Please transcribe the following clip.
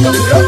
Con